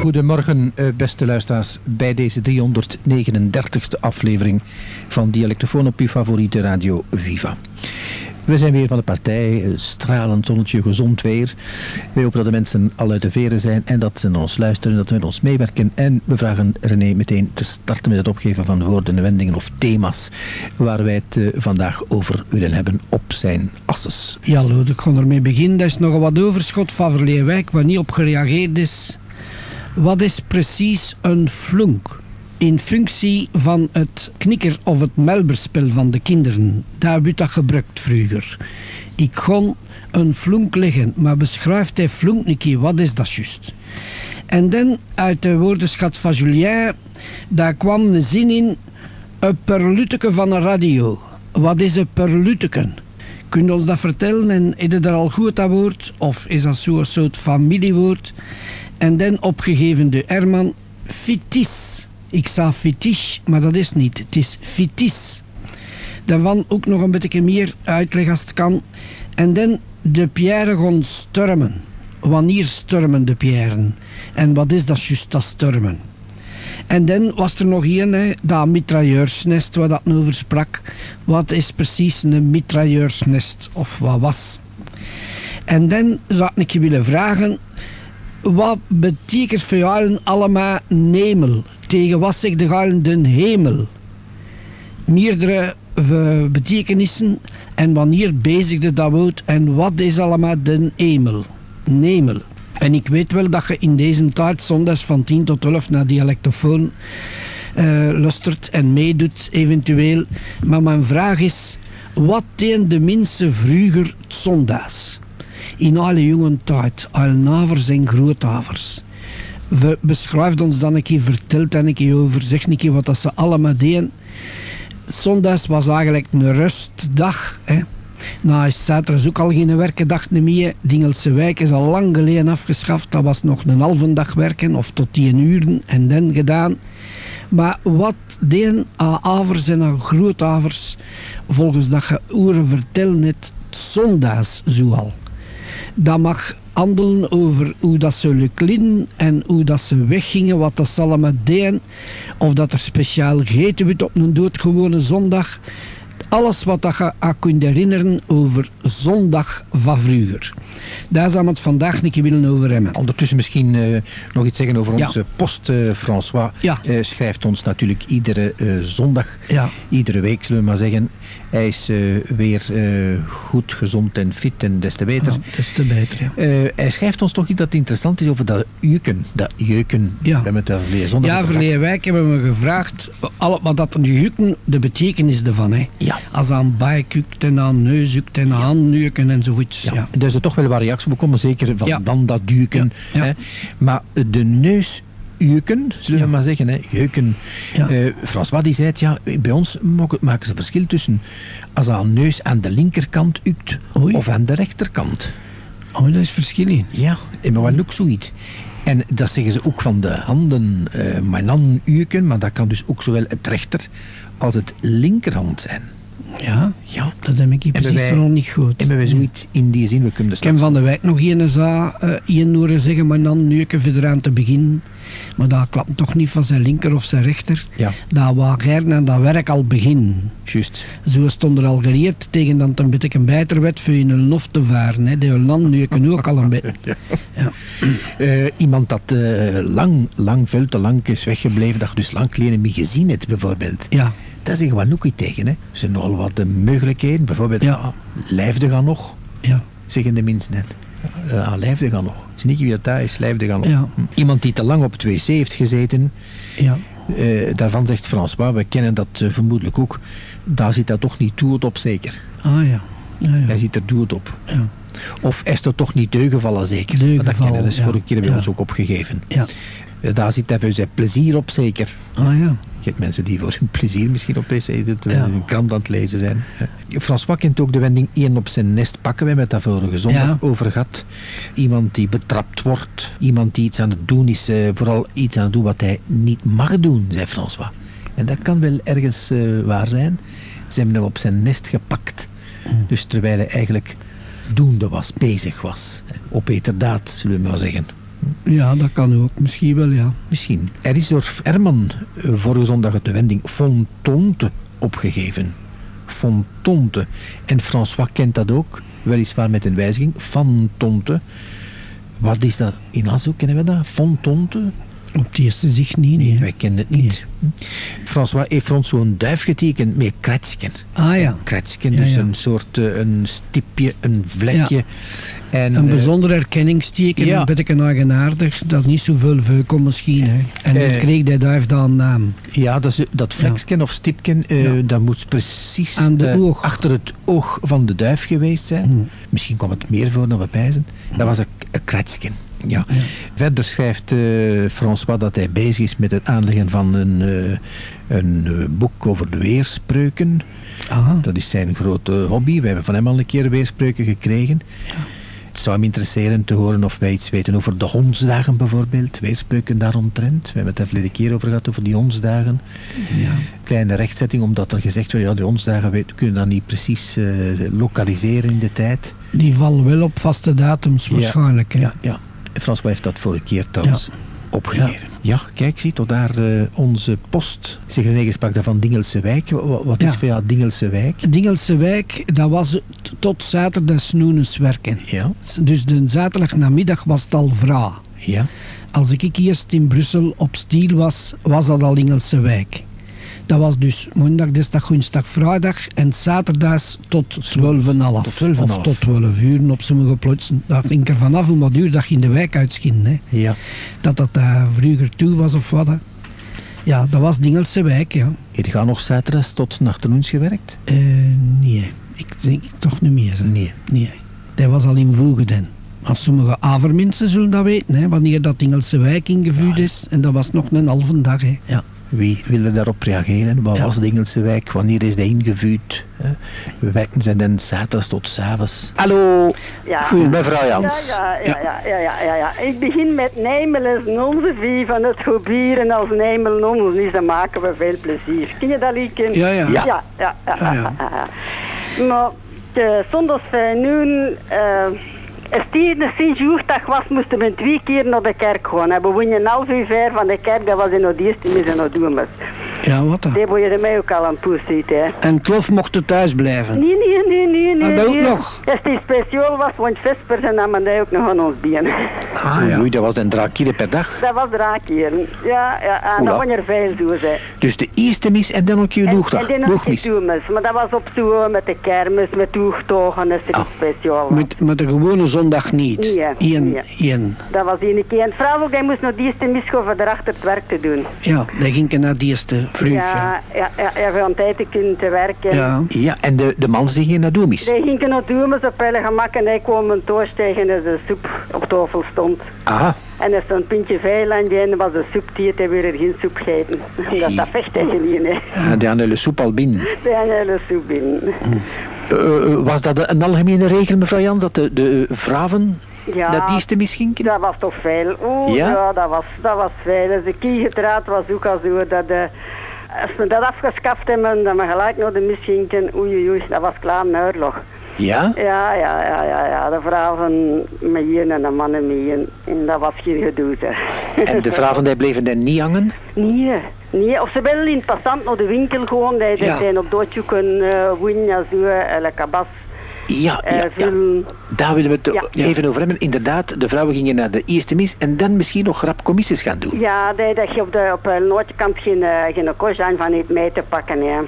Goedemorgen, eh, beste luisteraars, bij deze 339ste aflevering van Dialectofoon op uw favoriete radio Viva. We zijn weer van de partij, eh, stralend zonnetje, gezond weer. We hopen dat de mensen al uit de veren zijn en dat ze naar ons luisteren, dat ze met ons meewerken. En we vragen René meteen te starten met het opgeven van woorden en wendingen of thema's waar wij het eh, vandaag over willen hebben op zijn asses. Ja, Lode, ik ga ermee beginnen. Er is nog wat overschot van Verleerwijk waar niet op gereageerd is. Wat is precies een flunk? In functie van het knikker- of het melberspel van de kinderen. Daar wordt dat gebruikt vroeger. Ik kon een flunk leggen, maar beschrijft hij flunk een. Wat is dat juist? En dan uit de woordenschat van Julien, daar kwam een zin in. Een perluteke van een radio. Wat is een perluteke? Kun je ons dat vertellen en is het al goed dat woord? Of is dat zo'n soort familiewoord? En dan opgegeven de Herman, fitis. Ik zei fetish, maar dat is niet. Het is fitis. Daarvan ook nog een beetje meer uitleg als het kan. En dan de pierre gaan stormen. Wanneer stormen de pierren? En wat is dat juist, dat stormen? En dan was er nog een, hè, dat mitrailleursnest waar dat over sprak. Wat is precies een mitrailleursnest? Of wat was? En dan zou ik je willen vragen, wat betekent voor jou allemaal nemel? Tegen wat zegt de de hemel? Meerdere eh, betekenissen en wanneer bezigde dat woord en wat is allemaal de hemel? Nemel. En ik weet wel dat je in deze tijd zondags van 10 tot 11 naar dialectofoon uh, lustert en meedoet eventueel. Maar mijn vraag is, wat deden de mensen vroeger zondags? In alle jonge tijd, al navers en. We beschrijft ons dan een keer, vertelt dan een keer over, zegt een keer wat dat ze allemaal deden. Zondags was eigenlijk een rustdag. Hè. Nou is zaterdag ook al geen werkendag meer. Dingelse wijk is al lang geleden afgeschaft. Dat was nog een halve dag werken of tot tien uur en dan gedaan. Maar wat deden avers en grootavers, volgens dat je oren vertellen het, zondags zoal. Dat mag handelen over hoe dat ze klinken en hoe dat ze weggingen, wat dat ze allemaal deden. Of dat er speciaal gegeten wordt op een doodgewone zondag. Alles wat dat je aan kunt herinneren over zondag van vroeger. Daar zou we het vandaag een keer willen over hebben. Ondertussen misschien uh, nog iets zeggen over Ja. onze post. eh, François Ja. eh, schrijft ons natuurlijk iedere eh, zondag, Ja. iedere week zullen we maar zeggen. Hij is eh, weer eh, goed, gezond en fit en des te beter. Ja, is te beter, ja. Eh, hij schrijft ons toch iets dat interessant is over dat jeuken. Dat jeuken. Ja. We hebben het Ja, verleden week hebben we gevraagd alle, wat dat de jukken, de betekenis ervan. Hè. Ja. Als aan bijkukt en aan neusjukt en aan handjukken en zoiets. Ja. Ja. Er is toch wel wat reacties op gekomen, zeker van dan dat duiken. Hè. Maar de neusjuken, zullen Ja. we maar zeggen, hè. jeuken. Ja. Eh, François die zei het, ja, bij ons maken maken ze verschil tussen als aan neus aan de linkerkant ukt Oei. of aan de rechterkant. Oh, dat is verschil in. Ja, en maar wel ook zoiets. En dat zeggen ze ook van de handen, eh mijn handen uken, maar dat kan dus ook zowel het rechter als het linkerhand zijn. Ja, Ja. dat heb ik precies wij- nog niet goed. Hebben we zoiets in die zin, we kunnen Ik heb van de wijk nog een za, horen zeggen, maar dan nu ik verder aan te beginnen. Maar dat klapt toch niet van zijn linker of zijn rechter. Ja, Dat wou gerne aan dat werk al beginnen. juist. Zo stond er al geleerd tegen dat een beetje een beter werd voor je een lof te varen. Hè. De land nu ik ook al een beetje. Ja. Eh, iemand dat eh, lang, lang, veel te lang is weggebleven, dat je dus lang geleden niet gezien hebt, bijvoorbeeld. Ja, Daar zeggen we ook iets tegen. Hè. Er zijn nogal wat eh, mogelijkheden, bijvoorbeeld Ja. lijfde gaan nog, ja, zeggen de mensen net. Uh, ah, lijfde gaan nog. Het is niet wie dat daar is, lijfde gaan nog. Ja. Iemand die te lang op het wc heeft gezeten, ja. eh, daarvan zegt François, we kennen dat eh, vermoedelijk ook, daar zit dat toch niet het op zeker. Ah ja. ja, ja. Hij zit er het op. ja. Of is er toch niet deugenvallen zeker? Dat kennen dat is ja. vorige keer bij Ja. ons ook opgegeven. ja. Daar zit hij voor zijn plezier op zeker. Ah ja. Je hebt mensen die voor hun plezier misschien op Ja. een krant aan het lezen zijn. Ja. François kent ook de wending één op zijn nest pakken. We hebben het daar vorige zondag Ja. over gehad. Iemand die betrapt wordt. Iemand die iets aan het doen is. eh, vooral iets aan het doen wat hij niet mag doen, zei François. En dat kan wel ergens eh, waar zijn. Ze hebben hem op zijn nest gepakt. Dus terwijl hij eigenlijk doende was, bezig was. Op eterdaad, zullen we maar zeggen. Ja, dat kan ook. Misschien wel, ja. Misschien. Er is door Herman eh, vorige zondag de wending Fontonte opgegeven. Fontonte. En François kent dat ook, weliswaar met een wijziging. Fantonte. Wat is dat? In Azo kennen we dat? Fontonte? Op het eerste zicht niet, nee. Wij kennen het niet. François heeft voor ons zo'n duif getekend met kretsken. Ah ja. Kretsken, Ja, dus ja. een soort eh, een stipje, een vlekje. En, Een eh, bijzonder herkenningsteken, ja. een beetje eigenaardig, dat niet zoveel veuken misschien. Hè. En Eh. dat kreeg hij daar dan naam. Ja, dat, is, dat vleksken of stipken, eh, Ja. dat moet precies Aan de eh, oog. achter het oog van de duif geweest zijn. Hmm. Misschien kwam het meer voor dan we pijzen. Dat was een, een kretsken. Ja. Ja. Verder schrijft eh, François dat hij bezig is met het aanleggen van een, eh, een eh, boek over de weerspreuken. Ah, Dat is zijn grote hobby. We hebben van hem al een keer weerspreuken gekregen. Het zou hem interesseren te horen of wij iets weten over de hondsdagen bijvoorbeeld. Weerspreuken daaromtrent. We hebben het er verleden keer over gehad, over die hondsdagen. ja. Kleine rechtzetting, omdat er gezegd werd, ja, die hondsdagen we kunnen dat niet precies lokaliseren in de tijd. Die vallen wel op vaste datums waarschijnlijk. Hè. Ja, ja. François heeft dat vorige keer trouwens opgegeven. Ja. kijk, zie, tot daar eh, onze post. Zeg René sprak daar van Dingelse Wijk. Wat, wat is Ja. voor jou Dingelse Wijk? Dingelse wijk, dat was tot zaterdag snoenens werken. Ja, Dus de zaterdag namiddag was het al vra. ja. Als ik eerst in Brussel op stiel was, was dat al Ingelse wijk. Dat was dus maandag, dinsdag, woensdag, vrijdag en zaterdags tot 12,5. Tot 12,5. Of tot 12 uur op sommige plaatsen. Dat ging er vanaf hoe wat uur dat je in de wijk uitschien. Hè. Ja. Dat dat daar vroeger toe was of wat. hè. Ja, dat was Dingelse wijk, ja. Heb je nog zaterdags tot nachternoens gewerkt? Eh, nee, ik denk toch niet meer. Hè. Nee. Nee, dat was al in Voegeden. Als sommige avermensen zullen dat weten, hè, wanneer dat Ingelse wijk ingevuurd is. En dat was nog een halve dag. Hè. Ja. Wie wilde daarop reageren? Wat Ja. was de Engelse wijk? Wanneer is die ingevuurd? hè? We werken zijn dan zaterdags tot s'avonds. Hallo, Ja. Goed, mevrouw Ja, Jans. ja, ja, ja, ja, ja, ja, ja. Ik begin met Nijmelen onze vie van het gebieren als Nijmelen ons is, dan maken we veel plezier. Ken je dat liedje? Ja, ja. Ja, ja, ja. ja, Ja, ja. ja, ja. Maar de zondags nu, eh als die de Sint-Joerdag was, moesten we twee keer naar de kerk gaan. We woonden half uur ver van de kerk, dat was in het eerste mis en het. Ja, wat dan? Die word je mij ook al aan poes ziet, hè. En Klof mocht er thuis blijven. Nee, nee, nee, nee, nee. Ah, dat ook nee. nog? Als die speciaal was, want vespers en dan die ook nog aan ons benen. Ah, ja. Oei, dat was een drie keer per dag. Dat was draakje. Ja, ja, en Oela. dat waren er veel zo, hè. Dus de eerste mis en dan ook je En, doegdag. en dan nog die Doegmis. toemes. Maar dat was op zo met de kermis, met toegtogen, als er Ah. speciaal was. Met, met de gewone zondag niet. Nee, Eén, nee. één. Dat was één keer. En vrouw ook, die moest nog die eerste mis gaan voor erachter het werk te doen. Ja, dat ging naar die eerste vroeg. Ja. Ja, ja, ja, ja, voor een tijd te kunnen te werken. Ja. Ja, en de, de man die ging naar Doemis. Die ging naar toemes op hele gemak en hij kwam een toast tegen als de soep op tafel stond. Aha, En er stond een pintje veiland en was de soep die het weer er geen soep gegeten. Omdat dat vecht tegen die, hè. en die hadden de soep al binnen. Die hele soep binnen. Eh, eh, was dat een algemene regel, mevrouw Jans, dat de, de vrouwen Ja, dat eerste mis gingen? dat was toch veel. Oeh, Ja? ja, dat, was, dat was veel. De kiegetraad was ook al zo dat... de als we dat afgeschaft hebben, dat we gelijk naar de mis gingen, oei oei dat was klaar een oorlog. Ja? Ja, ja, ja, ja, ja, de vrouwen met hier en de mannen met hier. En dat was geen gedoe, hè. En de vrouwen die bleven dan niet hangen? Nee, nee, of ze willen in passant naar de winkel gewoon, die Ja. ja. zijn op doodzoeken, uh, winnen, zo, en lekker bas, Ja, eh ja, ja. Daar willen we het Ja. even over hebben. Inderdaad, de vrouwen gingen naar de eerste mis en dan misschien nog rap commissies gaan doen. Ja, dat je op de op de noordkant geen, eh, geen kozijn van niet mee te pakken, ja.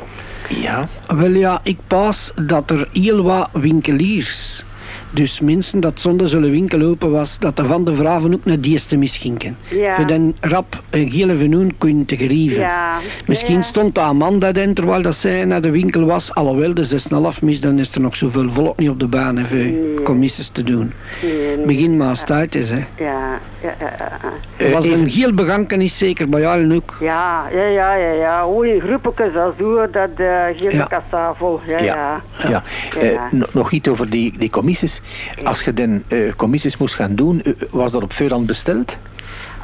Ja, Wel ja, ik pas dat er heel wat winkeliers, dus mensen dat zonder zullen winkel open was, dat er van de vrouwen ook naar die eerste mis gingen. Ja. Voor dan rap een gele venoen kunnen te gerieven. Ja. Misschien ja. stond de Amanda dan terwijl dat zij naar de winkel was. Alhoewel, de 6,5 mis, dan is er nog zoveel volk niet op de baan Nee. commissies te doen. Nee, nee. Begin maar als het uit is. Hè. Ja, ja, ja, ja. ja. Eh, was even- een heel begankenis zeker bij jou ook. Ja, ja, ja, ja, ja. Hoe in groepjes als zo, dat uh, geen Ja. kassa vol. Ja, ja, ja. ja. Ja. Eh, nog- nog iets over die, die commissies. Als je dan eh, commissies moest gaan doen, eh, was dat op voorhand besteld?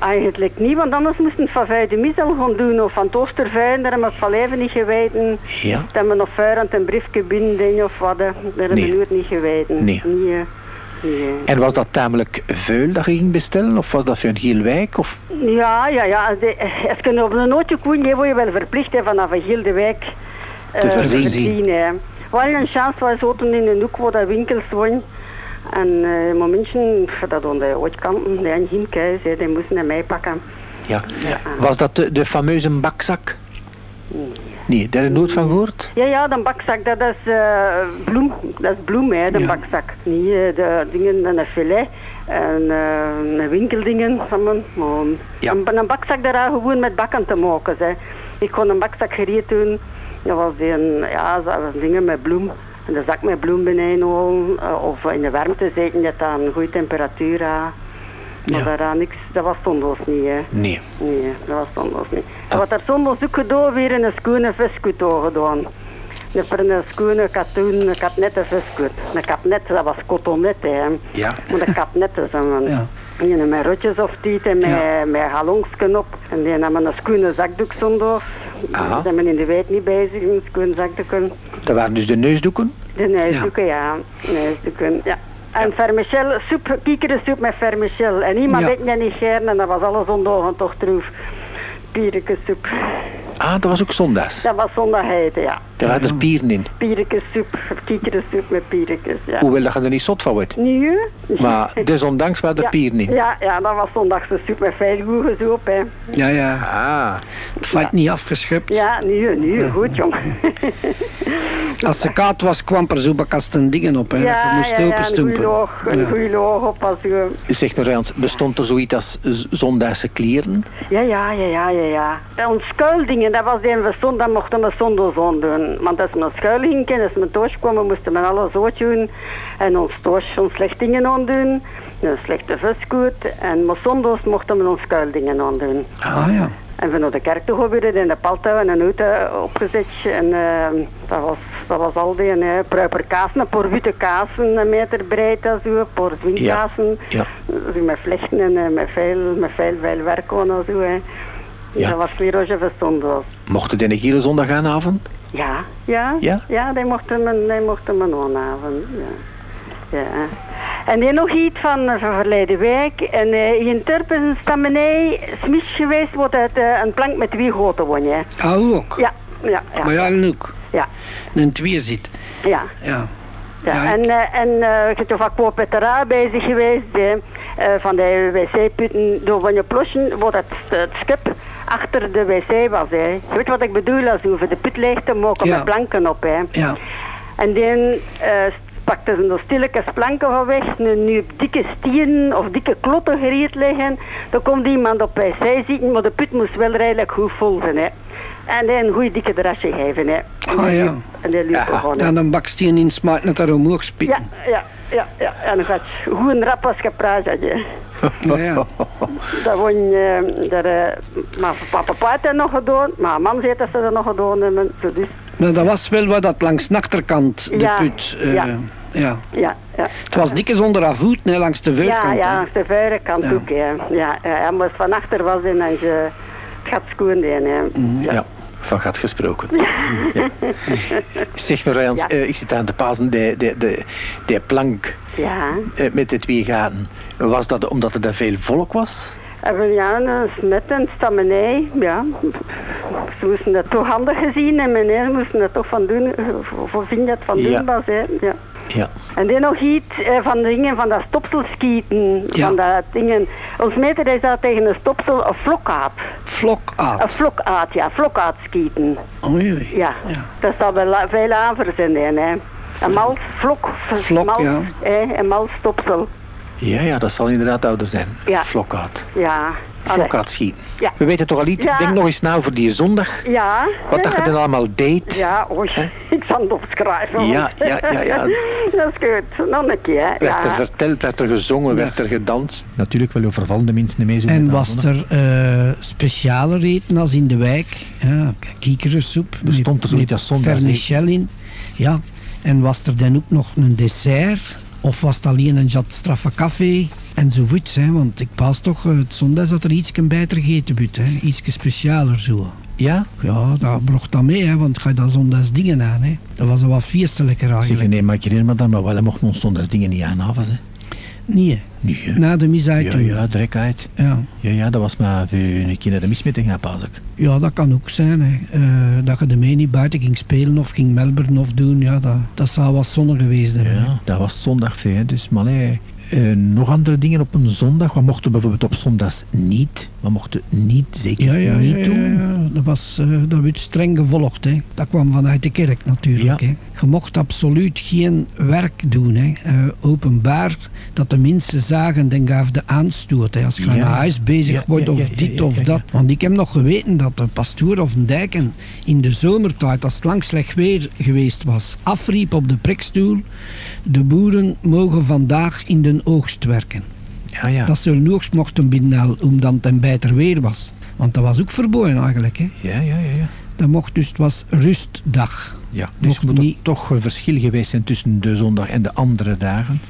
Eigenlijk niet, want anders moesten we van vijf de gaan doen of van het Oosterveen, daar hebben we van even niet geweten. Ja. Dat we nog vuurend een briefje binnen of wat, dat hebben Nee. we nooit niet geweten. Nee. Nee. nee. En was dat tamelijk vuil dat je ging bestellen? Of was dat voor een heel wijk? Of... Ja, ja, ja. De, als je op een nootje dan word je wel verplicht hè, vanaf een de wijk eh, Te voorzien. voorzien, hè. We hadden een chance, we zaten in een hoek waar de winkels wonen. En eh maar mensen, dat aan de uitkanten, die keus, hè, die moesten mij pakken. Ja. Was dat de, de fameuze bakzak? Nee, daar heb je nooit van gehoord? Ja, ja, de bakzak, dat is eh, bloem. Dat is bloem, hè, de Ja. bakzak. Niet eh, de dingen, een filet en eh, een winkeldingen. Maar Ja. een, een bakzak daar gewoon met bakken te maken. Hè. Ik kon een bakzak gereed doen. Dat was die een, ja, dat was dingen met bloem. En de zak met bloem beneden halen, eh, of in de warmte zetten dat dat een goede temperatuur had. Maar Ja. daaraan niks, dat was zondags niet, hè. Nee. Nee, dat was zondags niet. En wat er zondags ook gedaan, weer een schone visgoed gedaan. Een een schone katoen, ik had net een. Een kapnet, dat was cotonet, hè. Ja. Maar de kapnetten zijn van... Ja. Die met rotjes of tiet en met, Ja. met op. En die hebben een schone zakdoek zondags. Aha. Daar zijn we in de wijk niet bezig, schone zakdoeken. Dat waren dus de neusdoeken? De neusdoeken, ja. Neusdoeken, ja. En vermichel, soep, kiekerensoep met vermichel. En iemand Ja. weet niet gern en dat was alle zondagen toch troef. Pierenkesoep. Ah, dat was ook zondags. Dat was zondagheid, ja. Daar waren er pieren in. Pierenkesoep, of kiekerensoep met pierenkes, ja. Hoewel dat je er niet zot van wordt. Nee? Maar desondanks waren er ja. pieren in. Ja, ja, dat was zondagse soep met gezoop, hè. Ja, ja. Ah, Het valt niet afgeschept. Ja, nee, nee, goed, jong. Als ze koud was, kwam er zo bakasten dingen op. Hè. je Ja, moest ja, ja, een goeie loog, een Ja. goeie loog op als u... zeg maar Jans, bestond er zoiets als zondagse kleren? Ja, ja, ja, ja, ja, ja. Ons schuildingen, dat was die we stond, dat mochten we zondags aan doen. Want als we naar schuil gingen, en als we thuis kwamen, moesten we alles zo doen. En ons thuis ons slechtingen aan doen. Een slechte visgoed. En maar zondags mochten we ons schuildingen aan doen. Ah ja. En we naar de kerk toe gebeurd in de paltouw en een auto opgezet. En eh, dat, was, dat was al die uh, pruiper kaas, een paar witte kazen, een meter breed, en zo, een paar zwingkazen. Ja. Zo met vlechten en eh, met veel, met veel, veel werk aan en zo. Hè. Ja. Dat was kleroge verstond was. Mochten die een hele zondagavond? Ja, ja, Ja? ja, die mochten me, die mochten me aanhaven. Ja. ja. En die nog iets van eh, van verleden week. En eh, in Turpen is dat beneden smis geweest, wordt het eh, een plank met twee goten wonen. Ah, ook. Ja, ja, ja. Maar ja, ook. Ja, Een twee zit. ja. Ja. ja. Ja, En, eh, en eh, je bent toch ook met de raad bezig geweest, hè, eh, van de wc-putten. Door van je plossen, wordt het, het schip achter de wc was. Hè. Je weet wat ik bedoel, als je over de put leeg te maken Ja. met planken op. Hè. Ja. En dan eh pakten ze nog stilletjes planken van weg, nu, nu op dikke stieren of dikke klotten gereed liggen. Dan komt iemand op wc zitten, maar de put moest wel redelijk goed vol zijn. Hè. En dan een goede dikke drasje geven. Hè. En Ah, dan ja. En dan liep Ja. En een baksteen in smaakt net daar omhoog Ja, spitten. ja, ja, ja. En dan gaat goed een rap als gepraat had je. Ja, ja. Dat won je, daar, eh, maar papa had dat nog gedaan, maar man zei dat ze dat nog gedaan hebben. Dus, Maar dat was wel wat dat langs de achterkant, de Ja, put. eh, ja. ja. ja, ja. Het was dikke onder haar voet, nee, langs de Ja, voorkant. ja, hè. langs de vuile kant Ja. ook, ja. Ja, ja, ja, maar van achter was in en je het gaat schoon hè. Ja. Ja. Van gaat gesproken. Ja. Zeg maar Jans, Ja. eh, ik zit aan te passen, de, de, de, de plank Ja. eh, met de twee gaten. Was dat omdat er daar veel volk was? En ja, een smet en stammenij, ja. Ze moesten dat toch handig gezien en meneer moesten dat toch van doen, eh, voor- voor vinden dat het van doen was, hè. Ja. Ja. En dan nog iets eh, van de dingen van dat stopselskieten, Ja. van dat dingen. Ons meter is dat tegen een stopsel, een vlokaat. Vlokaat. Een vlokaat, ja, vlokaat skieten. Oei. Ja, Ja. daar staat wel veel avers in, hè. Een mals, vlok, mals, ja. hè, een mals stopsel. Ja, ja, dat zal inderdaad ouder zijn. Ja. Vlokkaat. Ja. Ja. We weten toch al iets? Ja. Denk nog eens na over die zondag. Ja. Wat dat ja, je dan allemaal deed. Ja, oei, ik zal het opschrijven. Ja, ja, ja, ja. dat is goed, nog een keer. Werd er verteld, werd er gezongen, werd er gedanst. Natuurlijk wel over vervalde mensen mee zo En was er eh speciale eten als in de wijk? Ja, kiekerensoep. Bestond er zoiets als vermichel in. Ja. En was er dan ook nog een dessert? Of was het alleen een jat straffe café? Enzovoorts, hè. Want ik pas toch eh, het zondag dat er iets beter gegeten wordt. Iets specialer zo. Ja? Ja, dat bracht dat mee, hè. Want ga je dan zondags dingen aan, hè. Dat was wel wat feestelijker Zeg, eigenlijk. nee, maak je erin, maar dan maar wel, hij mocht ons zondags dingen niet aanhaven, hè. Nee, na de mis uit Ja, ja, direct uit. Ja. Ja, ja, dat was maar voor naar de mis mee te gaan, pas. Ja, dat kan ook zijn. Hè. Eh, dat je ermee niet buiten ging spelen of ging melberen of doen. Ja, dat, dat zou wat zonnig geweest hebben. hè. Ja, dat was zondag veel, dus maar nee. eh, nog andere dingen op een zondag. Wat mochten bijvoorbeeld op zondags niet? Wat mochten niet, zeker Ja, ja, niet doen? ja. Dat, was, eh, dat werd streng gevolgd. Hè. Dat kwam vanuit de kerk natuurlijk. Hè. Je mocht absoluut geen werk doen. Hè. Eh, openbaar, dat de mensen zagen, dan gaf de aanstoot. Hè. Als je naar huis bezig wordt of dit of dat. Want ik heb nog geweten dat de pastoor of een dijken in de zomertijd, als het lang slecht weer geweest was, afriep op de prekstoel. De boeren mogen vandaag in de oogst werken. Ja, ja. Dat ze hun oogst mochten binnenhalen, omdat het een beter weer was. Want dat was ook verboden eigenlijk. Hè. Ja, ja, ja, ja. Dat mocht dus, het was rustdag. ja. Dus Mocht moet er niet- toch een verschil geweest zijn tussen de zondag en de andere dagen.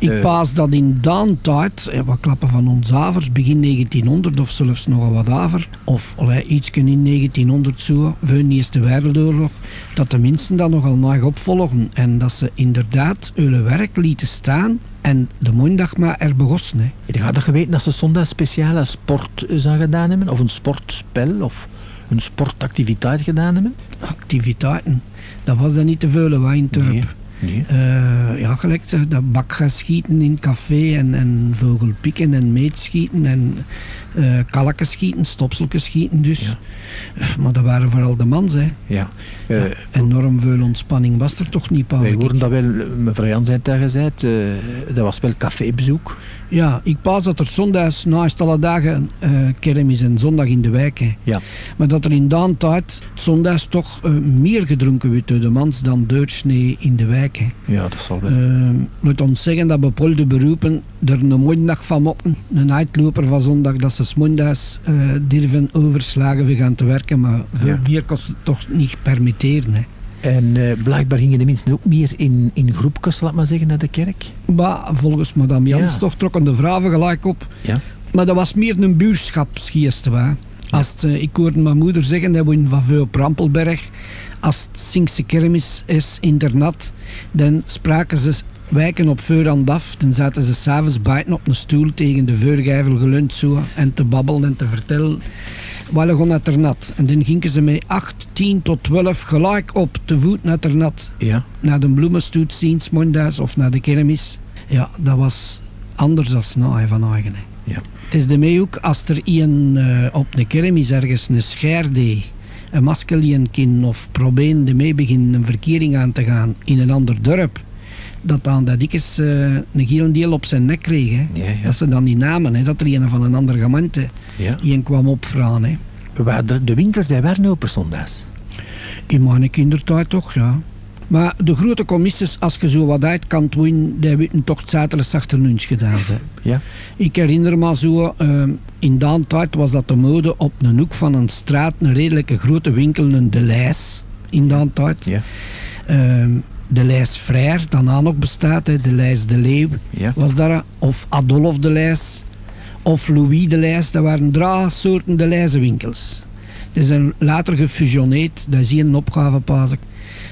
Ik Eh. paas dat in Daantijd, eh, wat klappen van ons avers, begin 1900 of zelfs nog wat aver, of allee, iets in 1900 zo, voor de Eerste Wereldoorlog, dat de mensen dat nogal nog opvolgen en dat ze inderdaad hun werk lieten staan en de maandag maar er begossen. Hè. Je had geweten dat ze zondag speciale sport eh, zou gedaan hebben? Of een sportspel? Of een sportactiviteit gedaan hebben? Activiteiten, dat was dan niet te veel in dorp. Nee. nee. Eh, ja, gelijk dat bakgasschieten in het café en, en vogelpikken en meetschieten en eh kalken schieten, stopseltjes schieten dus. Ja. Eh, maar dat waren vooral de mans, hè. Ja. Eh, Enorm veel ontspanning was er toch niet, Paul? wij hoorden dat wel, mevrouw Jan zei het daar gezegd, eh, dat was wel cafébezoek. Ja, ik pas dat er zondags naast alle dagen eh kermis en zondag in de wijk, hè. Ja. Maar dat er in Daantijd zondags toch meer gedronken werd door de mans dan deursnee in de wijk, hè. Ja, dat zal wel. Uh, moet ons zeggen dat bepaalde beroepen er een maandag van mochten. Een uitloper van zondag dat ze s'mondags eh durven overslagen we gaan te werken. Maar veel Ja. meer kost het toch niet permitteren. Hè. En eh, blijkbaar gingen de mensen ook meer in, in groepjes, laat maar zeggen, naar de kerk. Maar volgens madame Jans Ja. toch trokken de vrouwen gelijk op. Ja. Maar dat was meer een buurschapsgeest. Waar. Als het, eh, ik hoorde mijn moeder zeggen, dat we van veel op Rampelberg. Als het Sinkse kermis is, internat, dan spraken ze wijken op voorhand af. Dan zaten ze s'avonds buiten op een stoel tegen de vuurgijvel geleund zo en te babbelen en te vertellen. Wel gewoon naar het nat. En dan gingen ze met 8, 10 tot 12 gelijk op te voet naar het nat. Ja. Naar de bloemenstoet mondags of naar de kermis. Ja, dat was anders dan naaien van eigen. Ja. Het is de ook als er iemand eh, op een kermis ergens een scher deed, een maskelien of proberen de mee beginnen een verkering aan te gaan in een ander dorp, dat dan dat dikes eh een geel deel op zijn nek kreeg. Hè. Ja, ja. Dat ze dan niet namen, hè, dat er een van een ander gemeente ja. een kwam opvragen. Hè. De, de winkels die waren open zondags. In mijn kindertijd toch, ja. Maar de grote commissies, als je zo wat uit kan doen, die hebben toch zaterdag achter lunch gedaan. Hè. Ja. Ik herinner me zo, ehm, in die tijd was dat de mode op een hoek van een straat, een redelijke grote winkel, een De Lijs, in die tijd. Ja. Ehm, de Lijs Vrijer, daarna nog bestaat, hè, de Lijs de Leeuw, Ja. was daar, of Adolf de Lijs, of Louis de Lijs, dat waren drie soorten de Lijzenwinkels. Die zijn later gefusioneerd, dat is hier een opgave pas.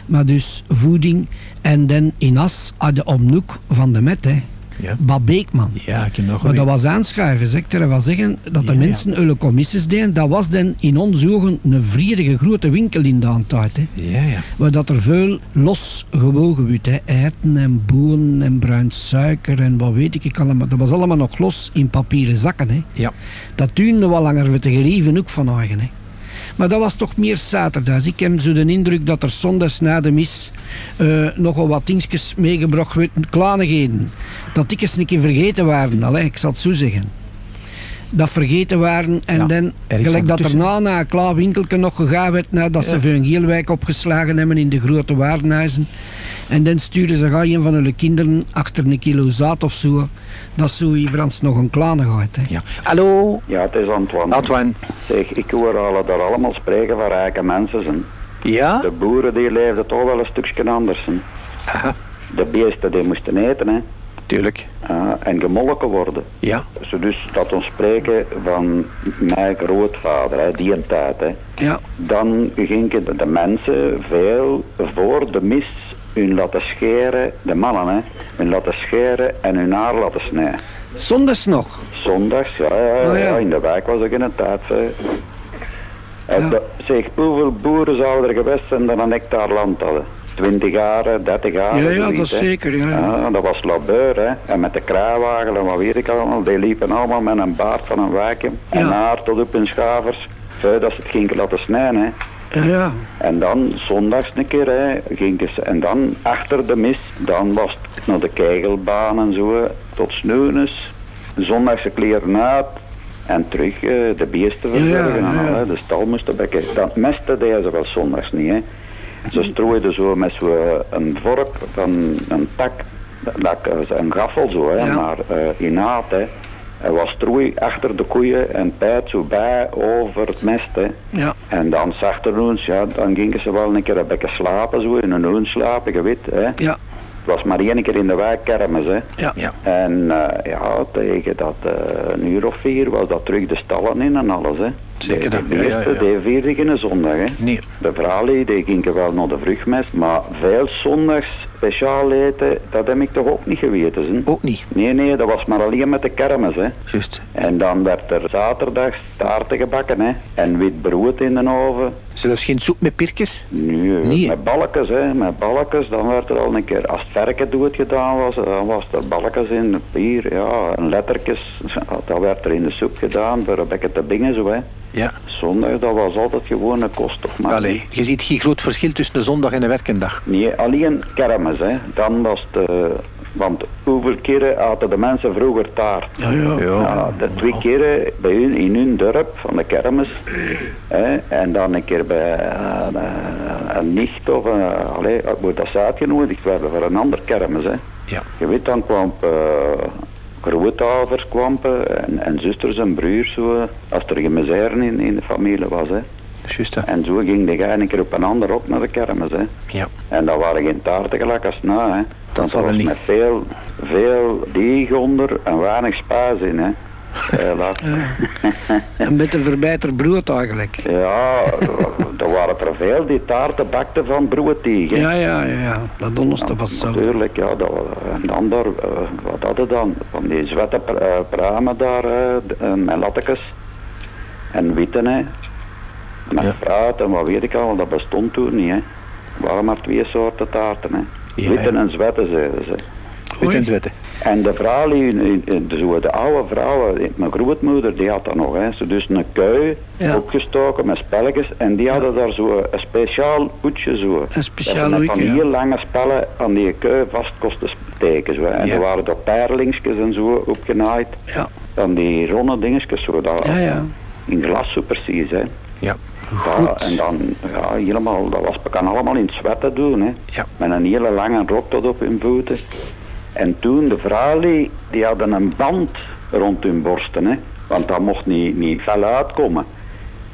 Maar dus voeding en dan in As had de omnoek van de Met, hè. Ja. Beekman. Ja, ik heb nog Maar dat was aanschuiven, zeg. Dat wil zeggen dat de Ja, ja. mensen hun commissies deden. Dat was dan in onze ogen een vriedige grote winkel in de tijd. Hè. Ja, ja. Waar dat er veel los gewogen werd. Hè. Eiten en boeren en bruin suiker en wat weet ik, ik allemaal. Dat was allemaal nog los in papieren zakken. Hè. Ja. Dat duurde wel langer we te gerieven ook van eigen. Hè. Maar dat was toch meer zaterdags. Ik heb zo de indruk dat er zondags na de mis eh, nogal wat dingetjes meegebracht werden, kleinigheden. Dat ik eens een keer vergeten waren, Allee, ik zal het zo zeggen. Dat vergeten waren en Ja, dan, er gelijk dat erna naar een klaar winkeltje nog gegaan werd nadat Ja. ze voor een geelwijk opgeslagen hebben in de grote warenhuizen. En dan sturen ze een van hun kinderen achter een kilo zaad of zo. Dat is zo in Frans nog een kleinigheid. Hè. ja. Hallo, Ja, het is Antoine. Antoine. Zeg, ik hoor alle daar allemaal spreken van rijke mensen. Zijn. Ja? De boeren die leefden toch wel een stukje anders. Aha, De beesten die moesten eten hè. Tuurlijk. Ah, en gemolken worden. Ja. Zo dus dat ons spreken van mijn grootvader, hè, die een tijd. Hè. Ja, Dan gingen de mensen veel voor de mis hun laten scheren, de mannen hè, hun laten scheren en hun haar laten snijden. Zondags nog. Zondags, ja, ja, ja, Oh, ja. ja, in de wijk was ik in een tijd. hè. En de- zeg, hoeveel boeren zouden er geweest zijn dat een hectare land hadden? 20 jaar, 30 jaar. Ja, dat is zeker, ja, dat was labeur, hè. En met de kruiwagen en wat weet ik allemaal. Die liepen allemaal met een baard van een wijkje. En Ja. haar tot op hun schavers. Voordat ze het gingen laten snijden, hè. Ja. En dan zondags een keer, hè, gingen ze, en dan achter de mis, dan was het naar de kegelbaan en zo, tot snoenes, zondagse kleren uit en terug eh, de beesten Ja, ja, verzorgen en al, hè, de stal moesten bekken. Dat meeste deden ze wel zondags niet, hè. Ze strooiden zo met zo'n een vork van een tak, dat, een gaffel zo, hè, Ja. maar eh in haat, hè. Er was strooi achter de koeien en pijt zo bij over het mest, hè. Ja. En dan s'achternoens, ja, dan gingen ze wel een keer een beetje slapen, zo in een hoen slapen, je weet, hè. Ja. Het was maar één keer in de wijk kermis, hè. Ja. Ja. En eh, ja, tegen dat eh, een uur of vier was dat terug de stallen in en alles, hè. Zeker de, dat, de ja, ja, eerste, ja. die vierde geen zondag, hè. Nee. De vrouwen die gingen wel naar de vruchtmest, maar veel zondags speciaal eten, dat heb ik toch ook niet geweten, hè. Ook niet. Nee, nee, dat was maar alleen met de kermis, hè. Juist. En dan werd er zaterdags taarten gebakken, hè. En wit brood in de oven. Zelfs geen soep met eh, Nee. met balkjes, hè, met balkjes, dan werd er al een keer, als het gedaan was, dan was er balkjes in, bier, ja, en lettertjes, dat werd er in de soep gedaan, voor een beetje te bingen zo, hè. Ja. Zondag, dat was altijd gewoon een kost, toch maar. Allee, je ziet geen groot verschil tussen een zondag en een werkendag. Nee, alleen kermis, hè. Dan was het, eh, want hoeveel keren aten de mensen vroeger taart? Ja, ja. Ja, de twee keren bij hun, in hun dorp van de kermis. Hè, en dan een keer bij eh, eh, een nicht of een, allee, dat ze uitgenodigd werden voor een ander kermis. Hè. Ja. Je weet, dan kwam uh, grootouders kwampen en, en zusters en broers, zo, als er geen misère in, in de familie was. Hè. Juist, hè. En zo ging de een keer op een ander op naar de kermis. Hè. Ja. En dat waren geen taarten gelijk als na, hè. Zal er wel was niet. met veel, veel deeg onder en weinig spaas in, hè. Helaas. En met een verbijter brood eigenlijk. Ja, er waren er veel die taarten bakten van brooddeeg. hè. Ja, ja, ja. ja. Dat onderste was zo. Natuurlijk, ja. Dat, en dan daar, eh, wat hadden dan? Van die zwette pr- eh, pramen daar, eh, eh, met lattekes. En witten, hè. Met Ja. fruit en wat weet ik al, dat bestond toen niet, hè. Er waren maar twee soorten taarten, hè. Ja, ja. en zwetten, zeiden ze. Wit en zwetten. En de vrouw, de, zo de oude vrouw, mijn grootmoeder, die had dat nog. Hè. Ze dus een kui Ja. opgestoken met spelletjes. En die hadden daar zo een speciaal hoedje zo. Een speciaal van hoedje, ja. heel lange spellen aan die kui vast kosten steken. Zo. En Ja. er waren er perlingsjes en zo opgenaaid. Ja. Dan die ronde dingetjes zo. Dat, Ja, ja. In glas zo precies. Hè. Ja. Ja, en dan, ja, helemaal, dat was, we kan allemaal in het zwetten doen, hè. Ja. Met een hele lange rok tot op hun voeten. En toen, de vrouwen, die hadden een band rond hun borsten, hè. Want dat mocht niet, niet fel uitkomen.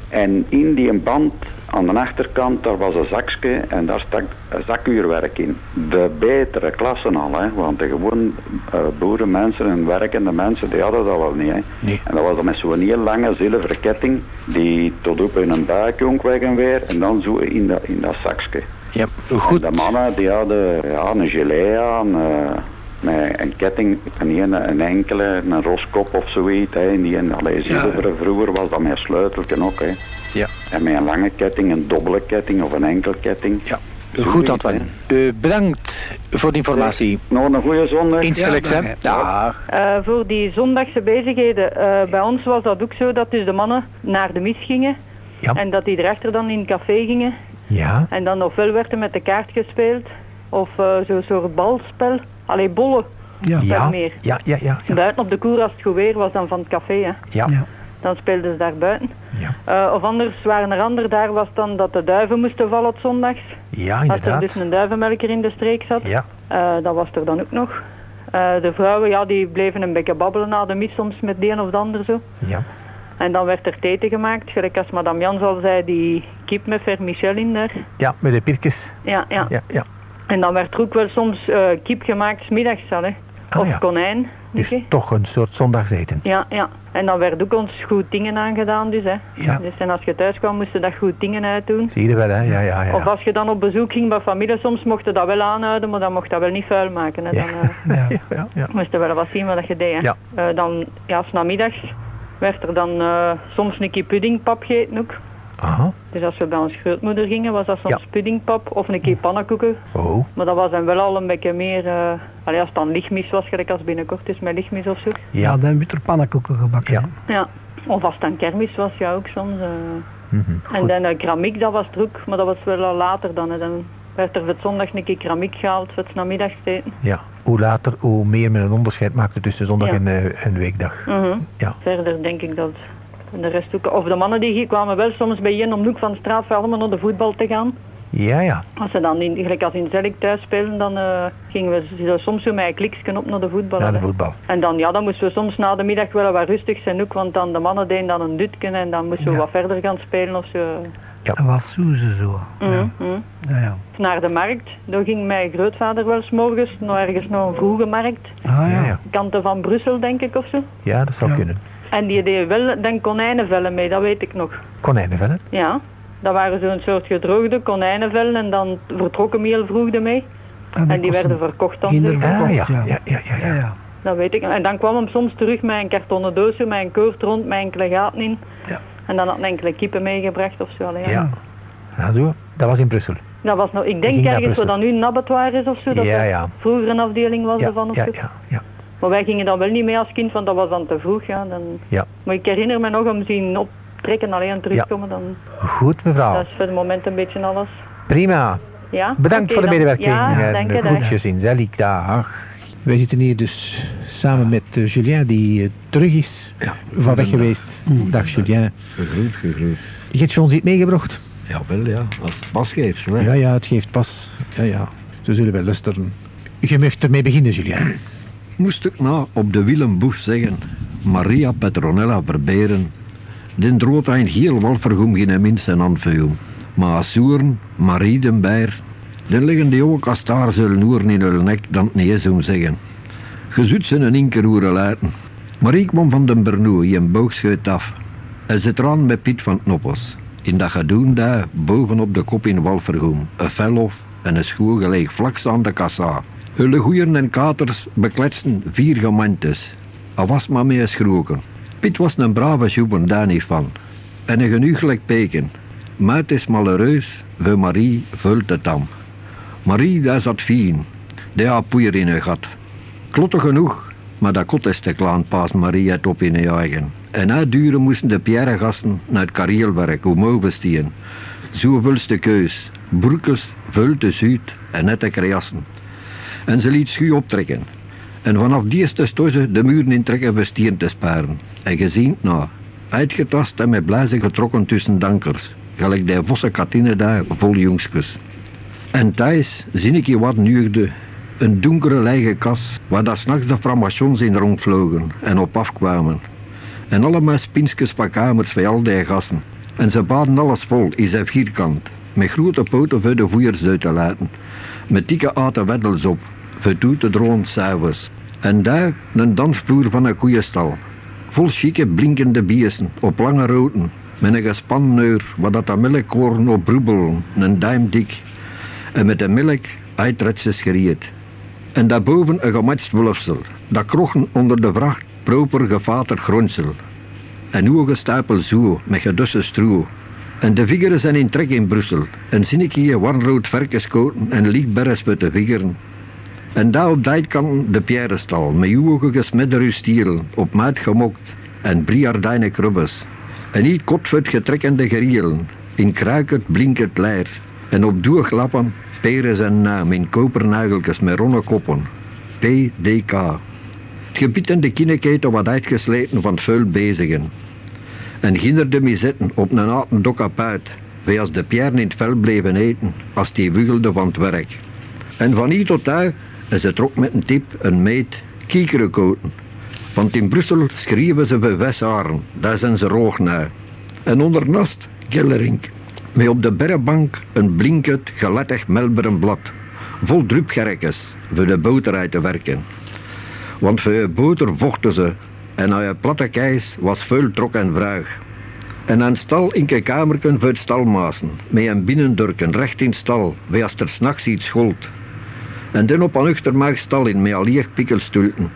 En in die band, aan de achterkant, daar was een zakje en daar stak een zakuurwerk in. De betere klassen al, hè. Want de gewoon eh, boerenmensen en werkende mensen, die hadden dat wel niet, hè. Nee. En dat was dan met zo'n heel lange zilveren ketting, die tot op hun buik jong weg en weer, en dan zo in dat, in dat zakje. Ja. En Goed. de mannen die hadden ja, een gilet aan, eh, met een ketting, en een, een enkele, een roskop of zoiets. Hè. En die en allee, zilveren vroeger was dat met sleuteltje ook. Hè. Ja. En met een lange ketting, een dobbele ketting of een enkel ketting. Ja. Zoiets, Goed, Antoine. hè. Eh, bedankt voor de informatie. Nog een goede zondag. Insgelijks, Ja, hè? Dag. Eh, voor die zondagse bezigheden, eh, bij ons was dat ook zo dat dus de mannen naar de mis gingen. Ja. En dat die erachter dan in het café gingen. Ja. En dan ofwel werd er met de kaart gespeeld. Of eh, zo'n soort balspel. Allee, bollen. Ja. Ja. meer. Ja, ja, ja. Ja. Buiten op de koer als het goed weer was dan van het café. Hè. Ja. Ja. Dan speelden ze daar buiten. Ja. Eh, of anders waren er anderen daar was dan dat de duiven moesten vallen op zondags. Ja, Als er dus een duivenmelker in de streek zat. Ja. Eh, dat was er dan ook nog. Eh, de vrouwen ja, die bleven een beetje babbelen na de mis soms met de een of de ander zo. Ja. En dan werd er eten gemaakt, gelijk als madame Jans al zei, die kip met vermichel in daar. Ja, met de pirkes. Ja, ja. Ja, ja. En dan werd er ook wel soms eh, kip gemaakt, middags al, hè. Ah, of ja. konijn. Dus toch een soort zondagseten. Ja, ja. En dan werd ook ons goed dingen aangedaan dus, hè. Ja. Dus en als je thuis kwam, moest je dat goed dingen uitdoen. Zie je wel, hè? Ja, ja, ja. Of als je dan op bezoek ging bij familie, soms mocht je dat wel aanhouden, maar dan mocht dat wel niet vuil maken. Hè. Dan eh, ja, ja, ja. moest je wel wat zien wat je deed. Hè. Ja. Eh, dan, ja, 's namiddags werd er dan soms een keer puddingpap gegeten ook. Aha. Dus als we bij ons grootmoeder gingen, was dat soms Ja. puddingpap of een keer pannenkoeken. Oh, Maar dat was dan wel al een beetje meer, eh allee, als het dan lichtmis was, gelijk als binnenkort is met lichtmis of zo. Ja, dan werd er pannenkoeken gebakken. Ja. Ja. Of als het dan kermis was, ja ook soms. eh. Mhm. En dan uh, keramiek, dat was druk, maar dat was wel al later dan. Hè. Dan werd er voor het zondag een keer keramiek gehaald voor het namiddagsteten. ja. Hoe later, hoe meer men een onderscheid maakte tussen zondag Ja. en, en weekdag. Mhm. Ja. Verder denk ik dat de rest ook... Of de mannen die hier kwamen wel soms bij je om de hoek van de straat voor allemaal naar de voetbal te gaan. Ja, ja. Als ze dan, in, gelijk als in Zellik thuis spelen, dan eh, gingen we zo soms zo met een kliksken op naar de voetbal. Naar de voetbal. En dan, ja, dan moesten we soms na de middag wel wat rustig zijn ook, want dan de mannen deden dan een dutken en dan moesten we Ja. wat verder gaan spelen of zo. Dat was Soeze zo. Mhm, Ja. Ja, ja. Naar de markt, daar ging mijn grootvader wel morgens, nog ergens naar een vroege markt. Ah, ja. Ja, ja. Kanten van Brussel, denk ik, of zo. Ja, dat zou Ja. kunnen. En die deed wel dan konijnenvellen mee, dat weet ik nog. Konijnenvellen. Ja, dat waren zo'n soort gedroogde konijnenvellen en dan vertrokken meel vroeg ermee. Ah, En die werden verkocht dan. Ginder zo. verkocht, Ah, ja. ja. Ja, ja, ja, Ja, ja. ja. Dat weet ik. En dan kwam hem soms terug met een kartonnen doosje, met een koord rond, met enkele gaten in. Ja. En dan had hij enkele kippen meegebracht of zo. allee, ja. Ja. Ja, zo. Dat was in Brussel. Dat was nog, ik denk ergens waar dat nu een abattoir is of zo. Dat Ja, ja. vroeger een afdeling was Ja, ervan of ja, zo. ja, ja. Maar wij gingen dan wel niet mee als kind, want dat was dan te vroeg. Ja. Dan... Ja. Maar ik herinner me nog om zien optrekken, alleen terugkomen. Dan... Goed, mevrouw. Dat is voor het moment een beetje alles. Prima. Ja? Bedankt voor de dan. medewerking. Ja, en dank je. groetjes in Zellik. Dag. Wij zitten hier dus samen met eh, Julien, die eh, terug is Ja. van weg geweest. Dag Julien. Gegroet, gegroet. Je hebt voor ons iets meegebracht? Jawel, ja. Als het pas geeft, hè. Ja, ja, het geeft pas. Ja, ja. Ze zullen wel luisteren. Je mag ermee beginnen, Julien. Moest ik nou op de Willem Boef zeggen, Maria Petronella Verberen, den droot een heel Walvergoem geen mens en anfeum. Maar Azuren, Marie den Beer, den liggen die ook als daar zullen oeren in hun nek dan het niet om zeggen. Gezut zijn een inkeroeren laten. Marie kwam van den Bernoe, een boogscheut af. En zit eraan met Piet van Knoppels. In dat gedoen daar, bovenop de kop in Walvergoem, een velhof en een schoen gelijk vlak aan de kassa. Hulle goeieren en katers bekletsten vier gemantes. Hij was maar mee schroeken. Piet was een brave joepen, daar niet van. En een genuuglijk peken. Maar het is malheureus, voor Marie vult de tam. Marie, daar zat fien. Die had poeier in haar gat. Klotte genoeg, maar dat kot is te klaan paas Marie het op in haar eigen. En na duren moesten de pierregasten naar het karieelwerk om overstien. Zo de keus. Broekes, vult de zuid en nette kreassen. En ze liet schuw optrekken. En vanaf die stoze de muren intrekken voor stieren te sparen. En gezien na, uitgetast en met blazen getrokken tussen dankers. Gelijk de vosse katine daar vol jongskes. En thuis zie ik je wat nuurde. Een donkere lege kas, waar dat s'nachts de framations in rondvlogen en op afkwamen. En allemaal spinskes van kamers voor al die gasten. En ze baden alles vol in zijn vierkant, met grote poten voor de voeiers uit te laten. Met dikke aten weddels op, voor toe te droom s'avonds. En daar een dansvloer van een koeienstal. Vol chique blinkende biesen op lange roten, met een gespannen neur, waar dat de melkkoren op broebelen, een duim dik. En met de melk uitretses geriet. En daarboven een gematst wolfsel, dat krochen onder de vracht proper gevater gronsel. En hoge stapel zoe met gedussen stroe. En de vingeren zijn in trek in Brussel. En hier warnrood verkeskoten en lichtberres met de vingeren. En daar op dijkant de pierenstal, met hoge gesmedde stiel, op maat gemokt, en briardijne krubbes. En niet kotvet getrekkende gerielen, in kruikert blinkert leer, en op doorglappen peren zijn naam in kopernageltjes met ronde koppen. PDK. Het gebied en de kinneketen wat uitgesleten van vuil bezigen. En ginderde me zitten op een aten dok apart, wij als de pierren in het vel bleven eten, als die wiegelde van het werk. En van hier tot daar is het ook met een tip, een meet, kiekerenkoten. Want in Brussel schreven ze bij Westaren, daar zijn ze roog naar. En ondernast Gellerink, met op de berrebank een blinkend, gelettig melberen blad, vol drupgerkes, voor de boter uit te werken. Want voor je boter vochten ze en na je platte keis was veel trok en vraag. En een stal in je kamerken voor het stalmazen, met een binnendurken recht in stal, wie als er s'nachts iets schold. En dan op een uchtermaag stal in met lieg pikkelstulten.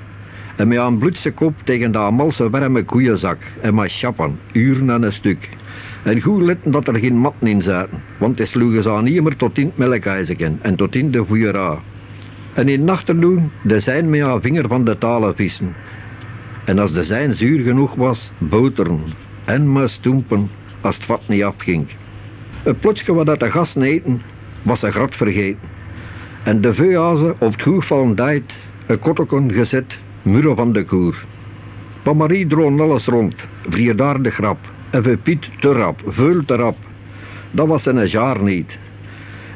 En met een bloedse kop tegen de amalse warme koeienzak en met chappen, uren aan een stuk. En goed letten dat er geen matten in zaten, want die sloegen ze niet meer tot in het melkijzeken en tot in de voeira. En in nachternoen de zijn met haar vinger van de talen vissen. En als de zijn zuur genoeg was, boteren en maar stoempen als het vat niet afging. Het plotsje wat dat de gasten eten, was ze grat vergeten. En de veehazen op het hoegvallen dijt, een kotteken gezet, muren van de koer. Van Marie droon alles rond, vlier de grap. En voor Piet te rap, veel te rap. Dat was zijn jaar niet.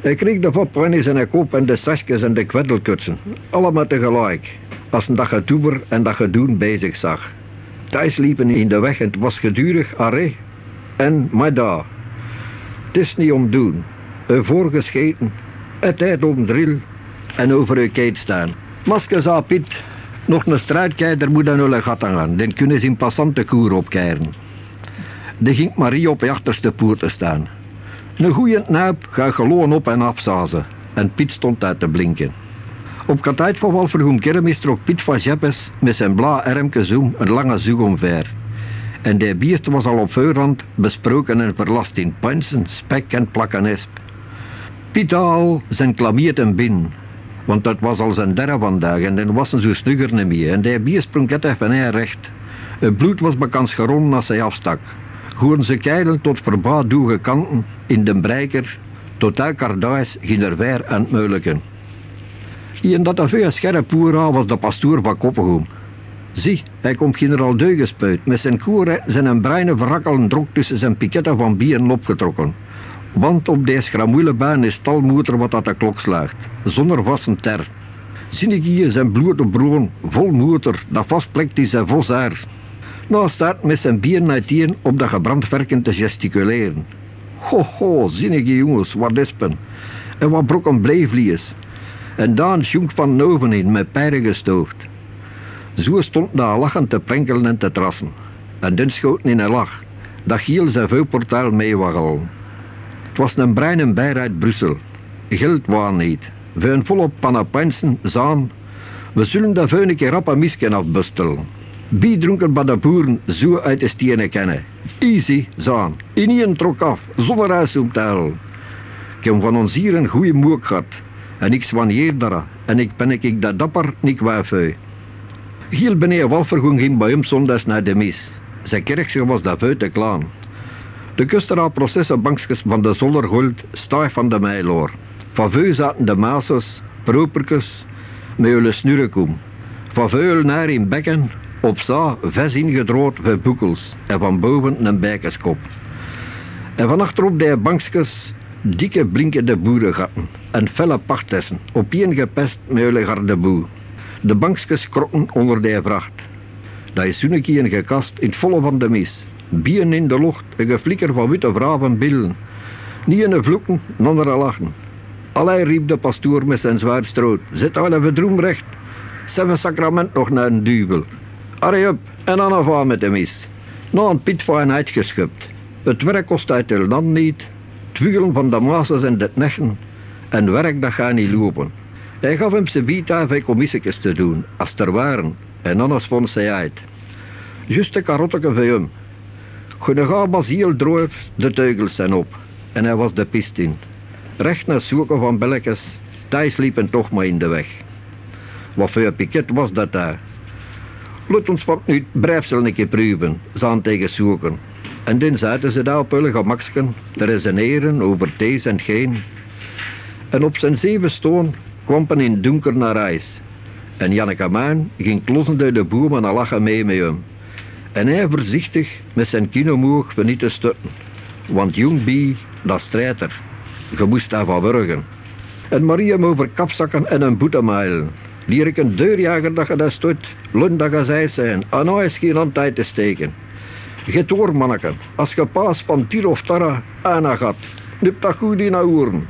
Hij kreeg de vatpen in zijn kop en de sasjes en de kwedelkutsen. Allemaal tegelijk. Als een dag toeber en dat gedoen bezig zag. Thuis liepen in de weg en het was gedurig arre en maar daar. Het is niet om doen. Een voorgescheten, het tijd om drill en over uw keit staan. Maskers aan Piet, nog een strijdkeider moet dan een gat aan, dan kunnen ze in passante koer opkeren. De ging Marie op de achterste poort te staan. Een goeie naap gaat gewoon op en afzazen. En Piet stond uit te blinken. Op katijd van Walvergoem kermis trok Piet van Jeppes met zijn bla ermke zoom een lange zoek omver. En die bierst was al op voorhand besproken en verlast in pansen, spek en plakkenesp. Piet al zijn klamiert en bin, want dat was al zijn derde vandaag en dan was zo snugger niet meer. En die bier sprong even hij recht. Het bloed was bekans geronnen als hij afstak. Goeren ze keilen tot verbaat doege kanten in den breiker, tot uit kardais ging er weer aan het meuliken. Ien dat veel scherp poer was de pastoor van Koppengoem. Zie, hij komt generaal Deugespuit met zijn koeren zijn een bruine verrakkelen drok tussen zijn piketten van bieren opgetrokken. Want op deze schramoele baan is stalmoeder wat dat de klok slaagt, zonder vasten ter. Zinnegie zijn bloed broon, vol moeder, dat vastplekt in zijn voshaar. Nou staat met zijn bieren uiteen op de gebrandverken te gesticuleren. Ho, ho, zinnige jongens, wat despen. En wat brokken bleeflies. En Daan schonk van noven in met pijren gestoofd. Zo stond daar lachend te prenkelen en te trassen. En dan schoten in een lach, dat Giel zijn vuilportaal meewaggelde. Het was een bruine bijer uit Brussel. Geld was niet. Een volop panapensen zaan. We zullen dat vuil een keer rap misken afbustelen. Wie dronken bij de boeren zo uit de stenen kennen. Easy, zaan. In één trok af, zonder huis om te halen. Ik heb van ons hier een goede moek gehad. En ik zwanieer daar. En ik ben ik dat dapper niet wijfui. Giel beneden Walvergoen ging bij hem zondags naar de mis. Zijn kerkje was dat vuil te klaan. De kustera processenbankjes van de Zoldergold stijf van de Meiloor. Van vuil zaten de maasjes, properkes, met hun snurrekoem. Van vuil naar in bekken, op za ves ingedrood voor boekels en van boven een bijkenskop. En van achterop de bankjes dikke blinkende boerengatten en felle pachtessen, opeengepest met hun gardeboe. De bankjes krokken onder de vracht. Dat is een gekast in het volle van de mis. Bieren in de lucht, een geflikker van witte vrouwen billen. Niet een vloeken, andere lachen. Allei riep de pastoor met zijn zwaard stroot. Zet al even droom recht. Zeven sacrament nog naar een duvel. Arre en aan af met de mis. Na een pit van een uitgeschupt. Het werk kost uit de land niet. Het van de maasjes en de nechten. En werk dat gaat niet lopen. Hij gaf hem zijn vita vijf commissies te doen, als er waren. En anders vond zij uit. Juist de karotteke van hem. Gunega basiel droog de teugels zijn op. En hij was de pist in. Recht naar zoeken van belletjes. Thijs liepen toch maar in de weg. Wat voor een piket was dat daar? Laat ons nu brijfsel een keer proeven, zaan tegen zoeken. En dan zaten ze daar op hun gemaksken te resoneren over deze en geen. En op zijn zeven stoon kwam in donker naar reis. En Janneke Maan ging klossend uit de boom en lachen mee met hem. En hij voorzichtig met zijn kin omhoog niet te stutten. Want jong Bie, dat strijdt er. Je moest daarvan wurgen. En Maria over kapzakken en een boete mailen. Lier ik een deurjager dat je daar stoot, lund dat je zij zijn, aan nou is geen aan tijd te steken. Get hoor, manneke, als je paas van tier of tarra aan gaat, nip dat goed in oren.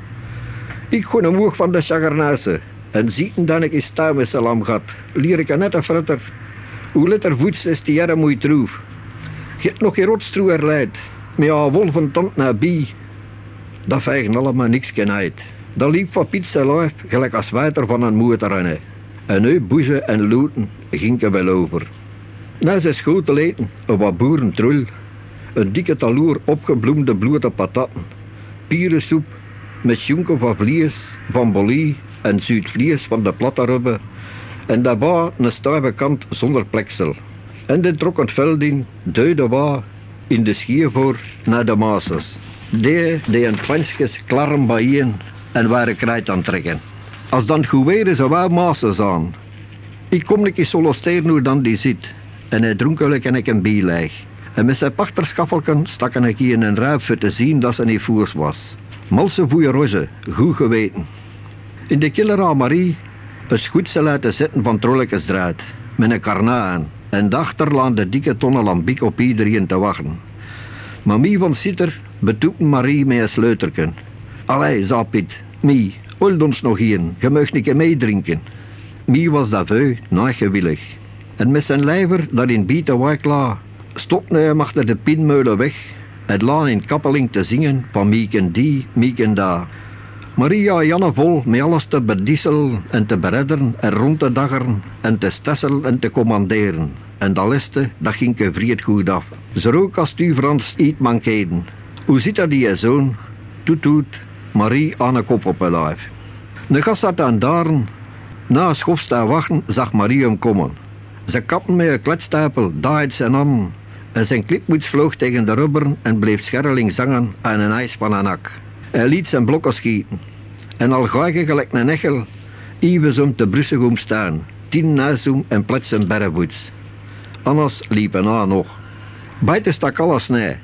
Ik gewoon een moeg van de chagarnaise, En zieten dan ik is staan met salam gat. Lier ik een frutter. Hoe litter voets is die jaren mooi troef. Geet nog geen rotstroe erleid. Met ja wolven tand naar bi. Dat vijgen allemaal niks uit. Dat liep van Piet zijn lijf gelijk als water van een moederrennen. En nu boezen en loten ging er wel over. Na zijn schotel eten, een wat boerentrul, een dikke taloer opgebloemde blote patatten, pierensoep met jonken van vlies, van bolie en zuidvlies van de platte rubben, en daarbij een stijve kant zonder pleksel. En de trok het veld in, in de schiervoor naar de Maasers. Die, een fansjes klarm bijeen en waren krijt aan trekken. Als dan goed weer is, zou Maasers aan. Ik kom niet solosteren hoe dan die zit. En hij dronk en ik een bieleig. En met zijn pachterschaffelken stak ik hier in een ruif voor te zien dat ze niet voers was. Malse voeie roze, goed geweten. In de killer Een schoedsel laten zitten van trolletjesdraad, met een karnaan. En dachter laan de dikke tonnen lambiek op iedereen te wachten. Mamie van Sitter betoekte Marie met een sleuterken. Allee, zei Piet, Mie, hold ons nog hier, je mag niet meedrinken. Mie was dat veu, gewillig. En met zijn lijver dat in bieten wakla, stopte hij achter de pinmeulen weg en laan in kappeling te zingen van Mieken die, Mieken daar. Maria Janne vol met alles te bedissel en te beredderen en rond te daggeren en te stessel en te commanderen. En dat leste, dat ging ke vriend goed af. Zo rook als u Frans iets mankeden. Hoe zit dat die zoon? Toet toet, Marie aan een kop op een lijf. De gast zat aan daren. Na een schof staan wachten, zag Marie hem komen. Ze kapten met een kletstapel, daait zijn aan. En zijn klipmoets vloog tegen de rubber en bleef scherreling zangen aan een ijs van een ak. Hij liet zijn blokken schieten. En al ga je gelijk een echel, even om te Brussel staan. Tien nazoom en pletsen berrevoets. Anders liepen aan nog. Buiten stak alles nee.